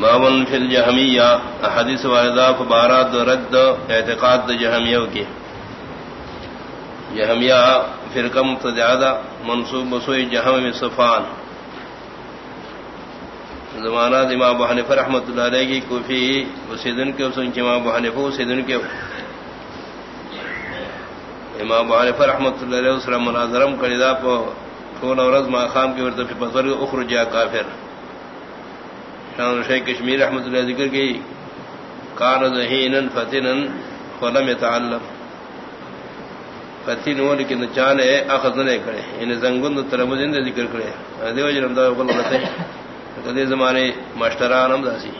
بابن فی الجہمیہ حدیث واردہ فبارات رد، اعتقاد جہمیوں کی۔ جہمیہ فرقم تجادہ منصوب بسوئی جہم صفان۔ زمانہ امام ابو حنیفہ رحمۃ اللہ علیہ کی کوفی وسیدن کے سن کے امام ابو حنیفہ کے۔ امام ابو حنیفہ رحمۃ اللہ علیہ وسلم مناظرم کلیدا پو کون اور ما خام کے ورتے پتر اخرج یا کافر۔ شان شیخ کشمیر رحمۃ اللہ ذکر کی، کان ذہینا فتنا ولم يتعلم فتن وہ لیکن چانے اخذ نہ کرے ان زنگن ترمذین ذکر کرے۔ دیو جرم دا بول رہتے کدی زمانے ماسٹران ہم داسی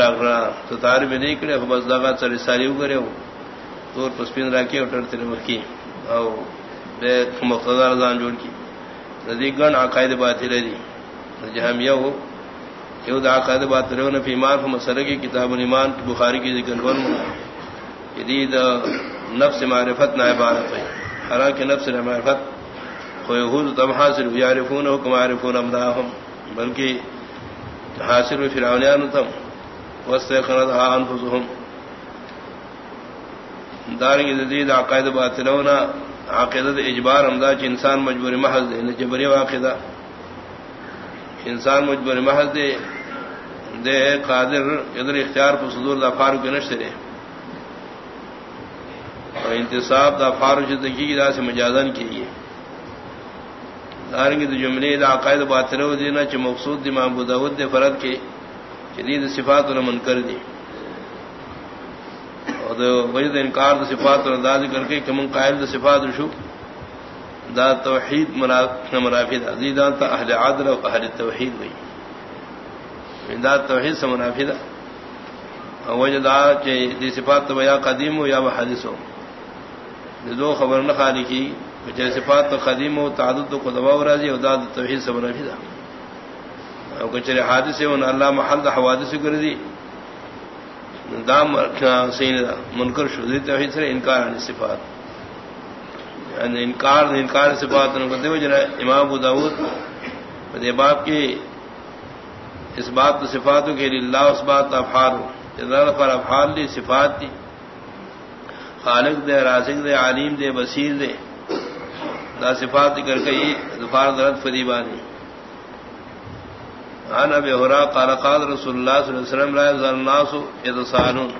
ڈاکٹر تو تار میں نہیں کرے بس لگا چل ساری کرے ہو۔ تو پسپین راکی اور ٹرتے کی۔ او بے مقتدار زان جوڑ کی۔ ندی گن عقائد بات رہی جہاں یہ ہو یہ دا عقائد بات رہو نہ ایمان کو مسئلہ کی کتاب ایمان کی بخاری کی ذکر کر جدید نفس معرفت نہ عبارت ہے حالانکہ نفس معرفت کوئی حض تم حاصل یعرفون حکم عارفون امداہم بلکہ حاصل فرعونیان تم وسط انفسهم. دارنگ جدید عقائد باطلونا عقیدت اجبار امدا چ انسان مجبور محض دے جبری واقعہ انسان مجبور محض دے دے قادر، ادھر اختیار پر صدور دا فاروق نشترے اور انتصاب دا فاروق جدگی کی دا سے مجازن کیے دارنگی تو جملے دا عقائد باطل و دینا چ مقصود دی امام داود دے فرد کے جدید صفات و من کر دی۔ اور دا وجد انکار دا صفات و انداز کر کے کہ من قائل دا صفات شو دا توحید منافی دا، زیدان تا اہل عدل و اہل توحید وئی دا توحید سے منافی دا. وجد دا چ دی صفات تو یا قدیم ہو یا حدیث ہو. دو خبر نہ خالی کی جیسے پات تو قدیم و تعدد کو دباؤ راضی اور داد توحید سے بنا بھی تھا کچرے حادثے ان اللہ محل حوادث کر دی دام سین دا منکر شدید توحید سے انکار عن صفات. یعنی انکار انکار صفات کرتے ہوئے جنا امام ابو داود، دے باپ کی اس بات تو صفاتوں کے لیے اللہ اس بات افحال ہو۔ پر افحال لی صفات دی۔ خالق دے، رازق دے عالیم دے، بصیر دے۔ دا صفات ذکر کئی دفار درد فدیبانی عن ابي هريره قال قال رسول الله صلى الله عليه وسلم، لا يزال الناس يتساءلون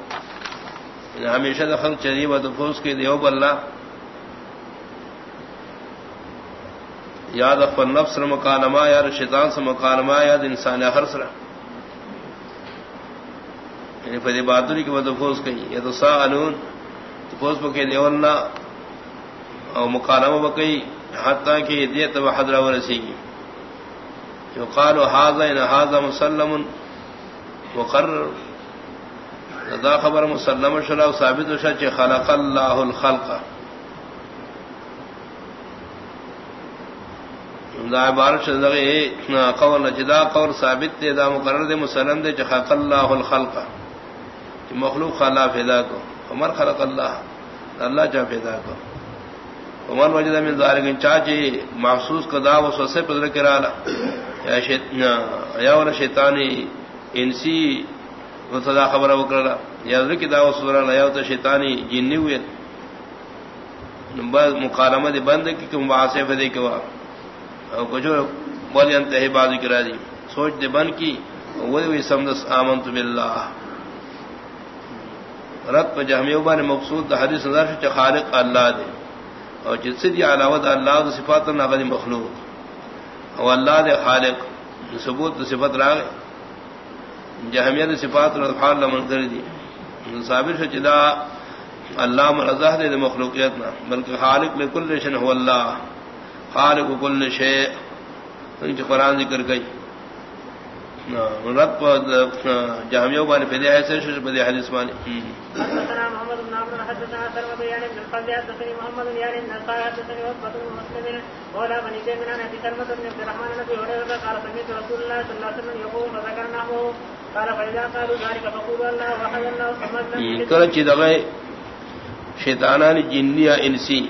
ہمیشہ دخل چری و دفوس کے دیو بلّہ یاد افن نفس مکانما یا شیطان سے مکانما یاد انسان ہر سر یعنی فدی بہادری کی بدفوس کہیں یہ تو سا علون دفوس کے دیولنا اور مکالمہ بکئی حتیٰ کہ دیت و حضرہ و رسیگی جو قالو حاضر ان حاضر مسلم مقرر دا خبر مسلم شلا و ثابت شا چی خلق اللہ الخلق. دا عبارت شد دا قول نجدا قول ثابت دے دا مقرر دے، مسلم دے، چی خلق اللہ الخلق. چی مخلوق خلا فیدا کو، عمر خلق اللہ اللہ چا فیدا کو. عمر وجد من ذالک چاچی محسوس کدا و سوسے پدر کرالا. یا شیطان یا ولا شیطانی انسی و صدا خبر وکرلا یا ذکی دا و سورا یا تو شیطانی جنی ہوئے بعد مکالمہ دی بند کی کہ مباحثے فدی کے او کجو بولی انتہی بازی کرا دی. سوچ دے بند کی وہ بھی سمدس آمنت باللہ. رت پہ جہمیوں بان مقصود دا حدیث نظر سے خالق اللہ دے. اور جس سے دی علاوت اللہ دا صفات نہ غنی مخلوق. اور اللہ دے خالق، ثبوت صفت راغ جہمیت صفات الفال لمن کر دی. صابر سے جدا اللہ مرضہ دے مخلوقیت نہ بلکہ خالق لکل شن ہو اللہ. خالق کل ان کی قرآن ذکر گئی رب جامعوں والے پیدے ایسے شش بدے حدیث والے حدثنا محمد بن عمرو حدثنا سلمة بن بن القلب حدثني محمد بن يار بن قال حدثني وقت بن مسلم قال بني تيمنا نبي سلمة بن عبد الرحمن نبي هريرة قال سمعت رسول الله صلى الله عليه وسلم يقول فذكرناه. قال فإذا قالوا ذلك فقولوا الله وحد الله صمد کرچی دغه شیطانان جنی یا انسی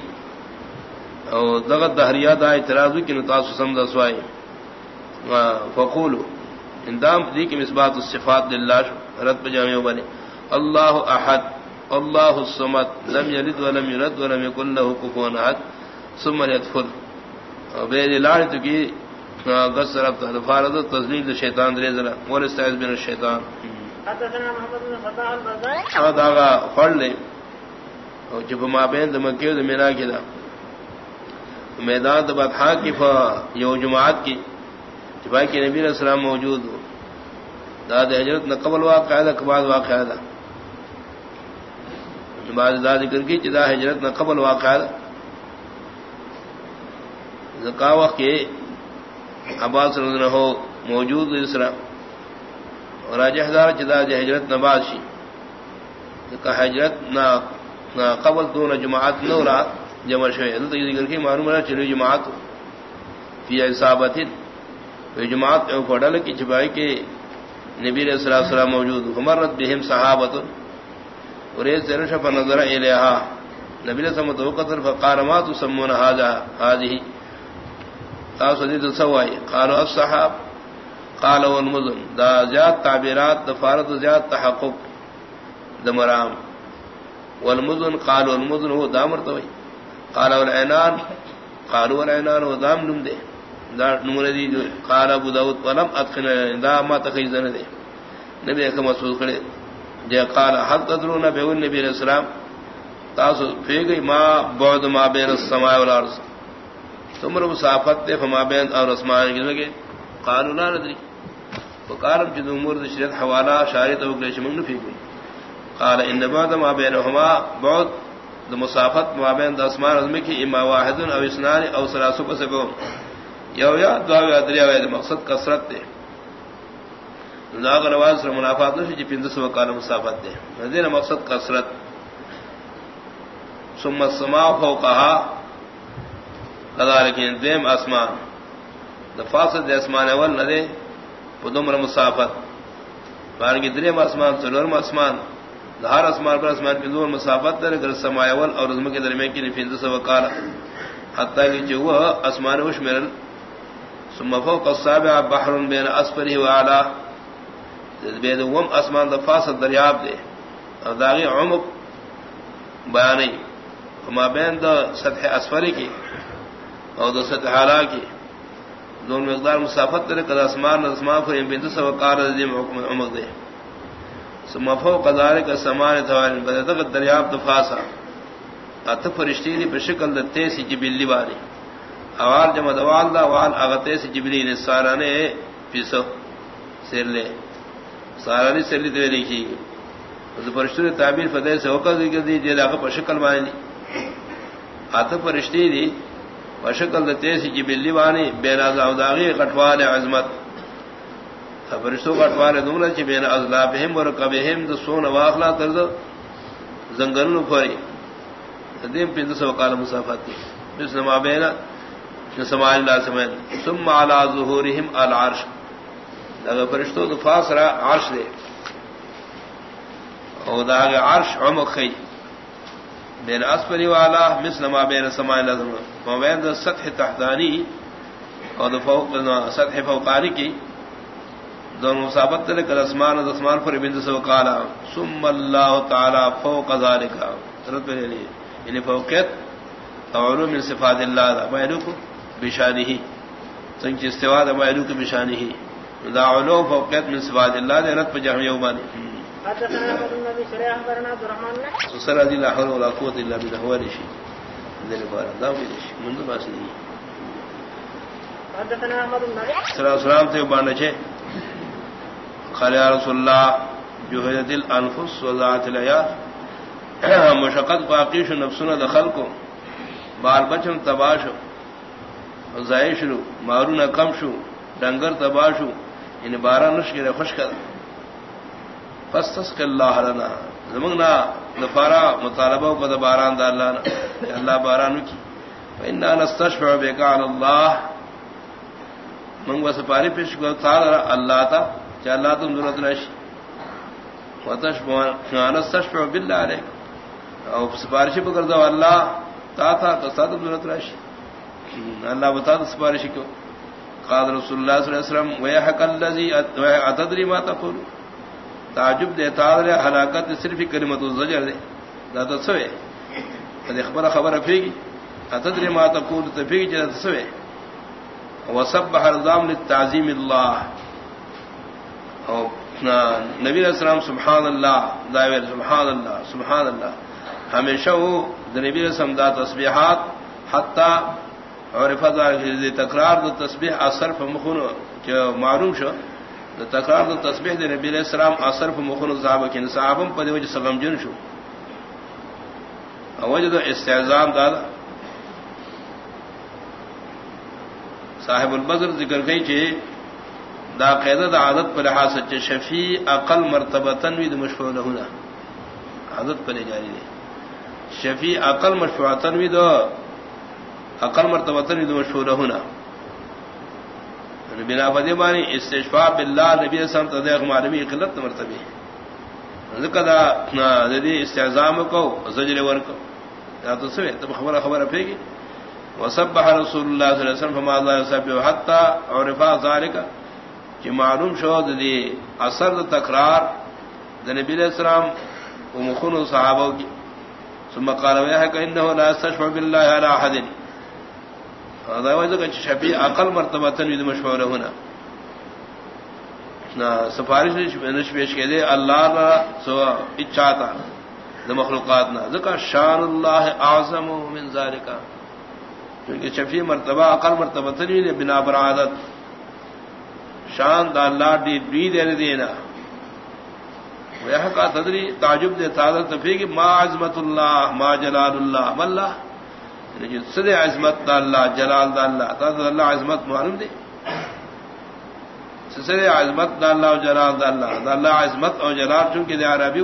او دغه دهریات اعتراض کی نتاس سمد اسوای فقولوا اندام دی کی مسبات الصفات للہ رد بجامع بنے اللہ احد اللہ الصمد لم یلد ولم یلد ولم یکن له کفوا احد ثم يدخل. بیر لاڑ تو کی غس رب فرض تذلیل شیطان دے ذرا ور استعذ من الشیطان. حدثنا محمد بن فتح البزائی ہدا فڑ لے اور جب ما بین دمکیو دے میرا کیدا میدان تو بطحا کی فا یو جماعت کی جبائی کی نبی علیہ السلام موجود ہو داد حجرت نہ قبل واقع تھا کباد واقع تھا بعد داد ذکر کی جدا حجرت نہ قبل واقع تھا زکا کے عباس رضی ہو موجود اسرا اور آج جدا حجرت نباشی زکا حجرت نہ قبل دون جماعت نو رات جمع شوئے ذکر کی معلوم رہا چلو جماعت. فی اصابت. جماعت ڈل کی چھپائی کے نبی علیہ الصلوۃ والسلام موجود عمرت بهم صحابۃ. اور یہ زرش پر نظر الیہا. نبی علیہ السلام تو قدر فقال ما تسمون هذا، هذه. تاسو دې سوای قالوا الصحاب. قالوا المذن دا زیاد تعبیرات دفارت زیاد تحقق. دمرام والمذن قالوا المذن هو دامر توي قال والعنان قالوا والعنان ودام نم دے. دا نمونه دی قال ابو داود، ولم اتقن دا ما تخیزن دے. نبی اکم مسعود کھڑے جے قال حد قدرون بے نبی علیہ السلام؟ تاسو پھے گئی ما بعد ما بین السماء والارض. تمر مسافت دے، فما بین اور اسمان کی لگے. قالوا لا ندری. وقالم جد امور شریعت حوالہ شارط او گلش من فی قال، ان بعد ما بینهما بعد مسافت مابین دسمان ازمی کی اما واحد او اسنان او سلاسو کو سکو یو یا دعا یا دریا وے مقصد کثرت دے ناغ نواز سے منافات نہ جی پندس سو کال مسافت دے ندین مقصد کثرت. ثم السماء فوقها كذلك دیم اسمان. دفاصل اسمان اول نہ دے پدمر مسافت. بار دریم اسمان سلورم اسمان. دہار اسمان پر اسمان کی دور مسافت در اگر سمایول اور عظم کے درمیان کی نفیند سے وقال حتی کہ جو وہ اسمان وش میرن ثم فوق السابع بحر بین اسفره وعلا بید وم اسمان دفاس دریاب دے۔ اور داغی عمق بیانی۔ وما بین دا سطح اسفری کی اور دا سطح حالا کی۔ دون مقدار مسافت در اگر اسمان اسمان پر بند سے وقال عمق دے۔ سمفو قدار کا سمان توان بدت دریاب دفاسا ات فرشتی دی بشکل دتے سی جبلی باری۔ اوال جمع دوال دا، وال اغتے سی جبلی نے سارانے پیسو سیر لے۔ سارانی سیر لی دوے لکھی اس فرشتی تعبیر فتح سے وقت ذکر دی، جیل آقا پشکل مانی ات فرشتی دی بشکل دتے سی جبلی بانی بین ازاو داغی قطوال عظمت۔ فرشتوں کا ٹوار دومرا چی بین ازلابہم و رکبہم دو سون واخلا ترد زنگرن فری دیم پندو سو قال مسافات دی۔ جس نما بینا سماع اللہ سمین ثم علا ظہورہم العرش۔ اگر فرشتوں دو فاصرہ عرش دے۔ او دا اگر عرش عمق خی۔ بین اسفلی والا مثل ما بین سماع اللہ سمین ما بین سطح تحتانی اور دا فوق سطح فوقانی کی۔ دونوں مسابت تے کل اسمان اسمان پر بند سے وقالا ثم اللہ تعالی فوق ذلك رب پہ لیے۔ یعنی فوقیت علوم من صفات اللہ دا معنی کو بشانہ سنچ استوا دا معنی کو بشانہ دا علوم فوقیت من صفات اللہ دے رب جہم یومانی حدثنا ابو النبي شريح اخبرنا عبد الرحمن صلى الله عليه ولا قوه الا بالله هو شيء ذل بار دا شيء منذ ما سني حدثنا احمد بن نبي صلى الله عليه وسلم رسول اللہ جو ہے دل انفس و ذات الیا مشقت باقی شو نفسنا دخل کو بال بچن تباش ضائع شروع مارون کم شو ڈنگر تباشو ان یعنی بارہ نش کے خوش کر پس کے اللہ لنا زمنگنا دفارا مطالبہ کو باران دا اللہ اللہ باران کی فإنا نستشفع بك على الله. من وسپاری پیش کو تعالی اللہ تا کہ تم ضرورت رش تشفع باللہ علیک او سفارش پکر دو اللہ، تا تھا تو ساتھ ضرورت رش اللہ بتا تو سفارش کو قال رسول اللہ صلی اللہ علیہ وسلم ویحق اللذی اتدری ما تقول. تعجب دے تعالی حلاکت صرف کلمت الزجر دے. دا سوے قد اخبر خبر افیگی اتدری ما تقول تفیگی جدا سوے وسبح رضام للتعظیم اللہ. او نبی علیہ السلام سبحان اللہ دائر سبحان اللہ سبحان اللہ ہمیشہ وہ نبی علیہ السلام دا تسبیحات حتی اور تکرار دو تسبیح اثر اصرف مخن معلوم شو دو تکرار دو تسبیح دے نبی علیہ السلام اصرف مخن صحابہ کی یعنی صحابم پدی وجہ سغم جن شو وجہ دو استعزام دادا صاحب البذر ذکر گئی چھے دا قیدہ دا عادت پر لحاظ سچے شفیع اقل مرتبہ تنوید مشفوع لہونا عادت پر جاری دے شفیع اقل مشفوع تنوید اقل مرتبہ تنوید مشفوع لہونا یعنی بنا بدی بانی استشفاء باللہ نبی اسلام تدیق معلومی قلت مرتبی ذکر دا دی استعزام کو زجر ورکو یا تو سوے تب خبر خبر پھیگی وسبح رسول اللہ صلی اللہ علیہ وسلم فما اللہ یسبح حتی عرفا ذالک کہ معلوم شو دی اثر دا تکرار دا نبی علیہ السلام و مخون و صحابہ کی. ثم قال ویہا کہ انہو لا استشفع باللہ علی احد. هذا وجہ کہ شفیع اقل مرتبہ تنوید مشہور ہونا. سفارش نش پیش کے دے اللہ را سو اچھاتا دا مخلوقات نا. ذکر شان اللہ اعظم من ذالکہ کیونکہ شفیع مرتبہ عقل مرتبہ تری بنا برعادت شان دا اللہ ڈی ڈی دے دینا۔ وہ کا تدری تعجب دے تازہ تفریح کی ما عظمت اللہ، ما جلال اللہ۔ ملا یعنی سد عظمت دا اللہ، جلال دا اللہ۔ تازہ اللہ عظمت معلوم دے۔ سد عظمت دا اللہ و جلال دا اللہ۔ دا اللہ عظمت اور جلال چونکہ دے عربی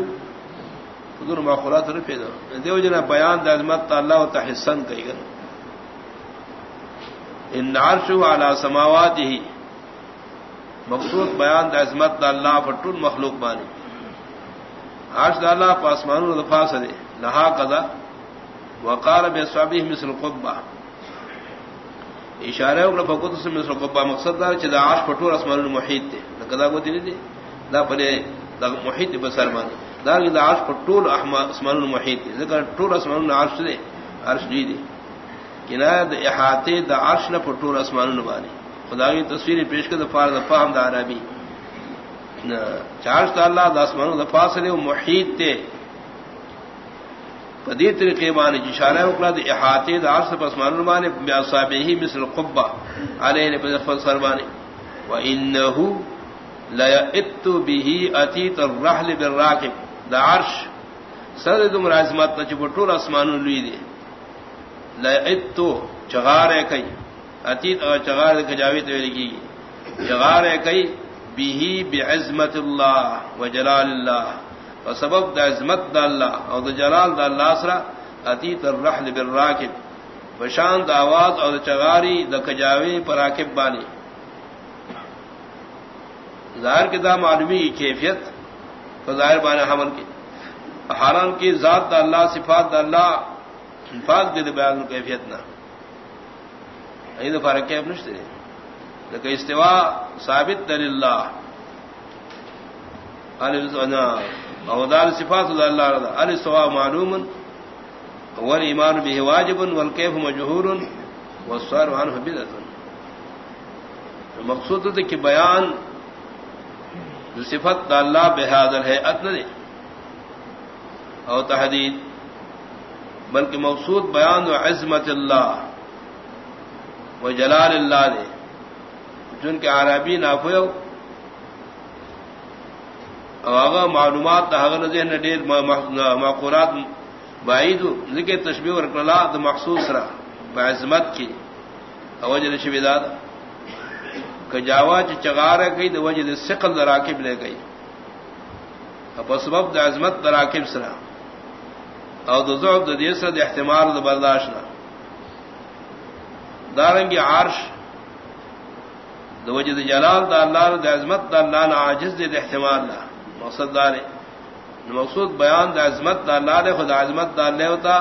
حضور ماخورات رفے دو دیو جنا بیان دا عظمت دا اللہ و تحسن کئی گا ان عرش على سماوات ہی۔ مقصود بیان دا عظمت دا اللہ فٹول مخلوق بانی عرش دا اللہ پاسمان دفاع سے لہا قضا، وقال بے سوابی مثل قبا. اشارہ اکڑا فقط سے مثل قبا. مقصد دار چدا عرش فٹول اسمان المحیط دے قضا کو دلی دے دا پلے دا محیط بسر مانی دار دا عرش فٹول اسمان المحیط دے ذکر ٹول اسمان عرش دے عرش جی دے کنایت احاطے دا عرش نہ پٹور اسمان نبانی خداوی تصویر پیش کر دفار دفاع ہم دا عربی۔ چارش دا اللہ دا اسمان دفاع سے وہ محیط تے۔ پدی طریقے مانے جشارہ جی اکلا دا احاطے دا عرش پر اسمان نبانی بیاصابے ہی مثل قبہ علیہ نے پدر سربانی وَإِنَّهُ لَيَئِتُّ بِهِ أَتِيتَ الرَّحْلِ بِالرَّاكِبِ۔ دا عرش سر دم رازمات نا چپٹور اسمان لوی دے۔ لئتو چغار ہے کئی۔ اتیت اور چغار کجاوی تو لکھی چغار ہے کئی بھی بعزمت اللہ و جلال اللہ۔ و سبب دا عزمت دا اللہ اور دا جلال دا اللہ سرا اتیت الرحل بالراکب۔ وشان دا آواز اور دا چغاری دا کجاوی پر راکب بانی۔ ظاہر کے دا معلومی کی کیفیت، تو ظاہر بانے حمل کی۔ حالان کی ذات دا اللہ، صفات دا اللہ، انفاق دے بیان کیفیت نہ فرق کیف نشتے لیکن استوا ثابت دل اللہ اودار صفات اللہ رضا الاستوا معلوم والایمان به واجب والکیف مجهور والسؤال عنه بدعه مقصود ہے کہ بیان صفت اللہ بہادر ہے اتنے اور تحدید، بلکہ مقصود بیان و عظمت اللہ۔ و جلال اللہ دے۔ جن کے عربی نافو آغا معلومات ذہن ڈیر معقولات بعید ذکر تشبیہ اور اقلاد مخصوص رہا بعظمت کی۔ اوجل شبیداد کجاوا چگار گئی تو وجہ سقل دراکب لے گئی۔ اب اسبب عظمت دراکب سرا۔ او دو ضعف دو دیسر دو احتمال دو برداشنا دارنگی عرش دو وجد جلال دا اللہ دو عظمت دا اللہ نا عاجز دے احتمال دا مقصد دارے مقصود بیان دا عظمت دا اللہ دے، خود عظمت دا اللہ ہوتا.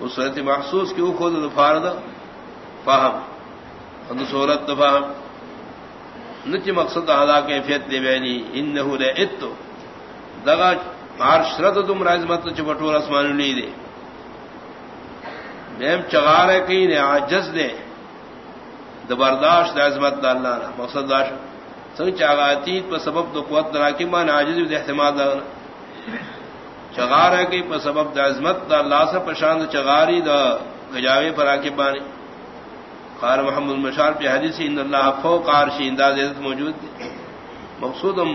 اس صورت محسوس کی خود دو فارد فاہم دو صورت دو فاہم نچ مقصد ادا کیفیت دے بینی انہو لے اتو. دغا عرش رد تم رازمت چپٹور اسمان لی دے. میم چغار ہے کہیں نے عجز دے دبرداشت عظمت دا اللہ نا، مقصد داشت سنگ چاغاتیت پر سبب دو قوت راکمان عاجز دے احتماد دا چغار ہے کہ پر سبب دا عظمت دا اللہ سے پشاند چغاری دا گجاوے پر آکے بانی قال محمد المشار پہ حدیث، ان اللہ فوق عرشی انداز عزت موجود دے مقصود ہم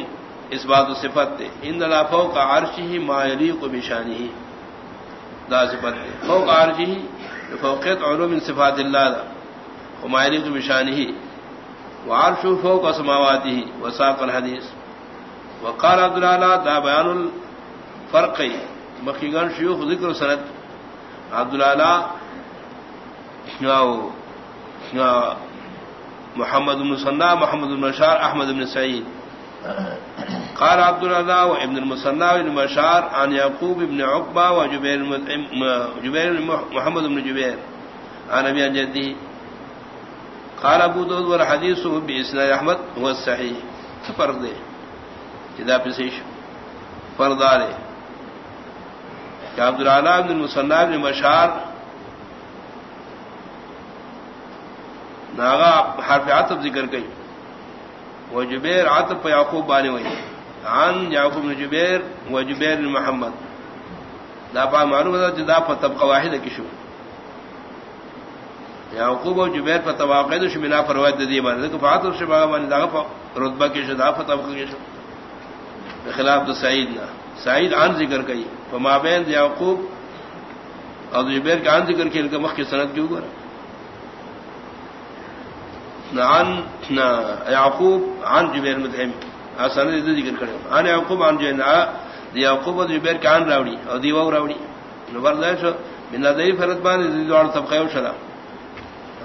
اس بات و صفت دے ان اللہ فوق عرشی ما یلیق بشانی دا صفت دے فوق عرشی فوقیت علوم من صفات اللہ دا وما یلیق بشانی وعرشو فوق سماواتی ہی وساق الحدیث. وقال عبد اللہ دا بیان الفرق مخیگان شیوخ ذکر سند. عبد اللہ محمد بن صنع محمد بن مشار احمد بن سعید. قال عبد الله وابن المصنع بن مشار عن يعقوب بن عقبة وجبير جبير محمد بن جبير. عن ابي جده قال ابو داود والحديث باسناد احمد هو الصحيح. فرض. ده كذا بسيش. فرض عليه. عبد الله بن المصنع بن مشار ناغا حرف عطف ذکر گئی وہ جبیر عطف یعقوب بانے ہوئی عن یعقوب بن جبیر و جبیر بن محمد. دا پا معلوم ہے جدا پر طبقہ واحد کشو یعقوب و جبیر پر طبقہ دو شمنا پر روایت دی بان لیکن فاتر شبہ من دا پر رتبہ کشو دا پر طبقہ کشو خلاف دو سعید نا سعید عن ذکر گئی فما بین یعقوب اور جبیر کا عن ذکر کی ان کا مخ کی سند کیوں گرا عن يعقوب عن جبير مدهم اسن ذکر کرے عن يعقوب عن جنا يعقوب جبير كان راوڑی او دی وو راوڑی نو برداشت بنا دی فرض بان دی دوڑ طبقہ او شلا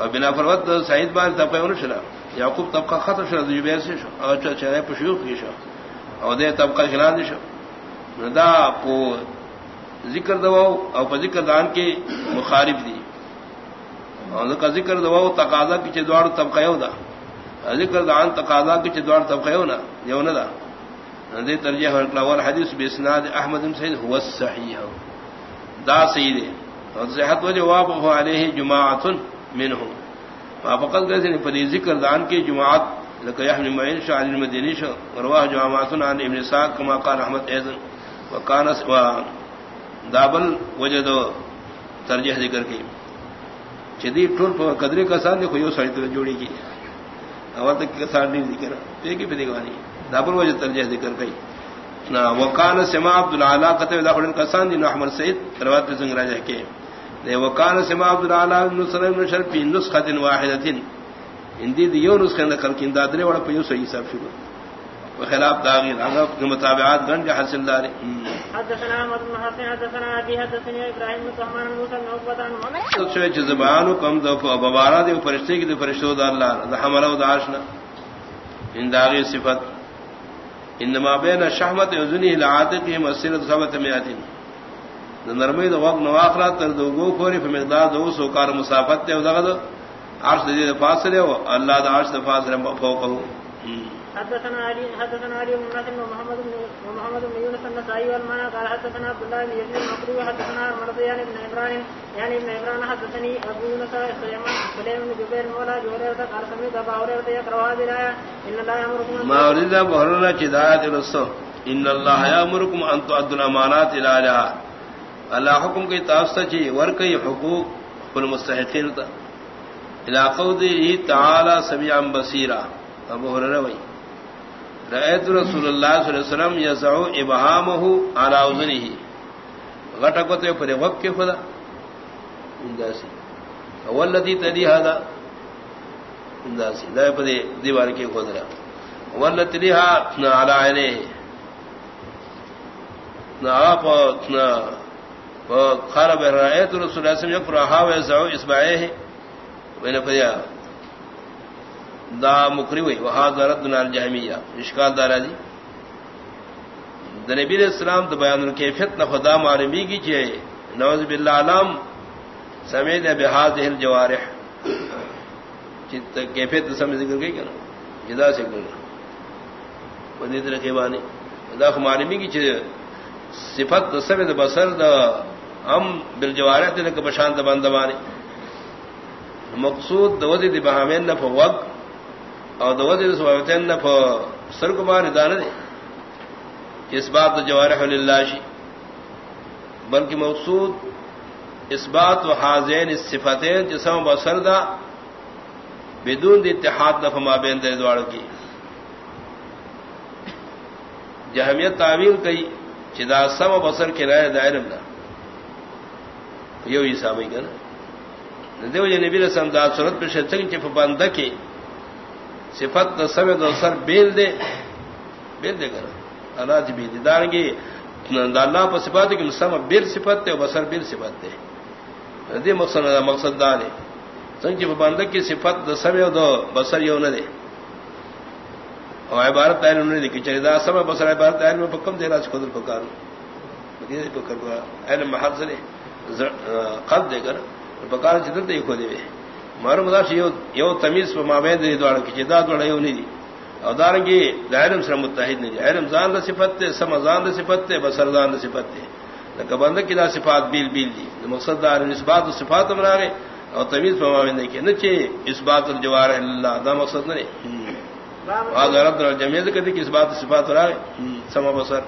او بنا فرض سعید بان طبقہ او شلا يعقوب طبقہ خط شلا جبير سے شو. او چرے پشیو کی شو. او دے طبقہ شلان دی شو. دا پو ذکر دو او په ذکر دان کے مخالف دی اور کا ذکر دوا تقاضا کی چدوار طبقہ یو دا ذکر دان تقاضا کی چدوار طبقہ یو نا یو نہ دا۔ دے ترجیح اور حدیث باسناد احمد بن سعید هو الصحیح دا سید اور صحت و جواب ہو علیہ جماعت منهم فقط گئے پر ذکر دان کی جماعت لك يحمل معين شاہ المديني شو رواه جماعت عن ابن ساق كما قال احمد ایزن ايضا وكان دابل وجد ترجیح ذکر کی۔ چدی ٹور پر قدرے کا ساتھ دیکھو یہ سڑی جوڑی کی۔ اول تک ساتھ ذکر ایک پہ دیکھوانی دابر وجہ ترجیح ذکر گئی نہ سما عبد العلا قطع داخل کسان دین احمد سعید روایت پہ سنگ راجہ کے۔ دے وکان سما عبد العلا بن سلیم بن شرف نسخۃ واحدۃ ہندی دیو نسخہ نقل کی دادرے وڑا پیو صحیح سب شروع۔ وخلاف داغیر اگر متابعات گن کے حاصل دار حدثنا احمد بن حسن، حدثنا ابي، حدثني ابراهيم بن سهمان موسى بن عقبه عن محمد. سوچ زبانو کم دو بابارا دے فرشتے کی فرشتوں دا اللہ، دا حمل و داشنا ان داغی صفت۔ انما بین شحمت اذنه العاتق مسیرت ثبت میاتین نرمی دو وقت نواخرات تر دو گو پوری په مقدار دو سو کار مسافت تے دغه عرش دے فاصلے و اللہ دا عرش دا فاصلے فوقه حدثنا علي حدثنا علي بن نصر ومحمد بن ومحمد بن يونس النسائي والمعنى قال حدثنا عبد الله بن يزيد المقري وحدثنا مرضيان بن ابراهيم يعني ابن ابراهيم حدثني ابو يونس سليمان سليم بن جبير مولى جورير قال سمعت ابا هريره يقرا هذه الايه ان الله يامركم ما اريد ابو هريره هدايه الرسول. ان الله يامركم ان تؤدوا الامانات الى اهلها اللہ حکم کی تاستا چی ورکی حقوق المستحقین الى قوله تعالى سميعا بصيرا. ابو هريره وئی رأيت رسول الله صلى الله عليه وسلم يزعو ابهامه على اذنه غټکته پر وقت کې فدا انداسي اول الذي تدي هذا. انداسي دا په دې دیوار کې خدرا اول الذي ها على عينه نا اپ نا خرب رأيت رسول الله صلى الله عليه وسلم يقرأها ويزعو اصبعيه وين فديا دا مکری ہوئی وہاں رد نال جہمیہ اشکال دارا جی نبی اسلام تو بیان الکیفیت نہ خدا معلومی کی چاہیے نوز باللہ علام سمید سمیت بحاد جوارح کیفیت سمجھ ذکر گئی کیا نا جدا سے گوں ودیت رکھے بانی دا معلومی کی چیز صفت سب بسر دا ہم بل جوارت کے بشانت بندوانی مقصود دوزی دی بہامین نہ وگ اور دوزی سوتین نہ سر کمار دان دے اس بات جوارح اللہ شی بلکہ مقصود اس بات و حاضین اس صفتین جسم بسر دا بدون دی اتحاد نفع مابین دے دوار کی جہمیت تعویل کئی چدا سم و بسر کے رائے دائرم دا یو عیسا بھائی کا نا دیو جی نبی رسم دا صورت پہ شچنگ چپ بندہ کی صفت سم دو سر بیل دے بیل دے کر اللہ جی بیل دار گی اللہ پر صفات کی سم بیر صفت دے بسر بیر صفت دے۔ دی مقصد دا مقصد دار ہے سنگ بندہ کی صفت سم دو بسر یو نہ دے۔ اور عبارت دائر انہوں نے دیکھی چاہیے دا سب بسر، عبارت دائر میں پکم دے رہا خود پکار پکر علم محل سے قد دے کر پکار چدر دے کھو دے مارو مدا یو تمیز پہ مابین دے دوڑ کی چدا دوڑ یو نہیں دی اور دارنگی دائرم سر متحد نہیں دی علم زان دا صفت تے سم زان دا صفت تے بسر زان دا صفت تے لکہ بندہ کی دا صفات بیل بیل دی مقصد دار اس بات صفات مرا گئے اور تمیز پہ مابین دے کہ نچے اس بات الجوار اللہ دا مقصد نہیں جمیز کہتے کہ اس بات صفات رہا ہے سما بسر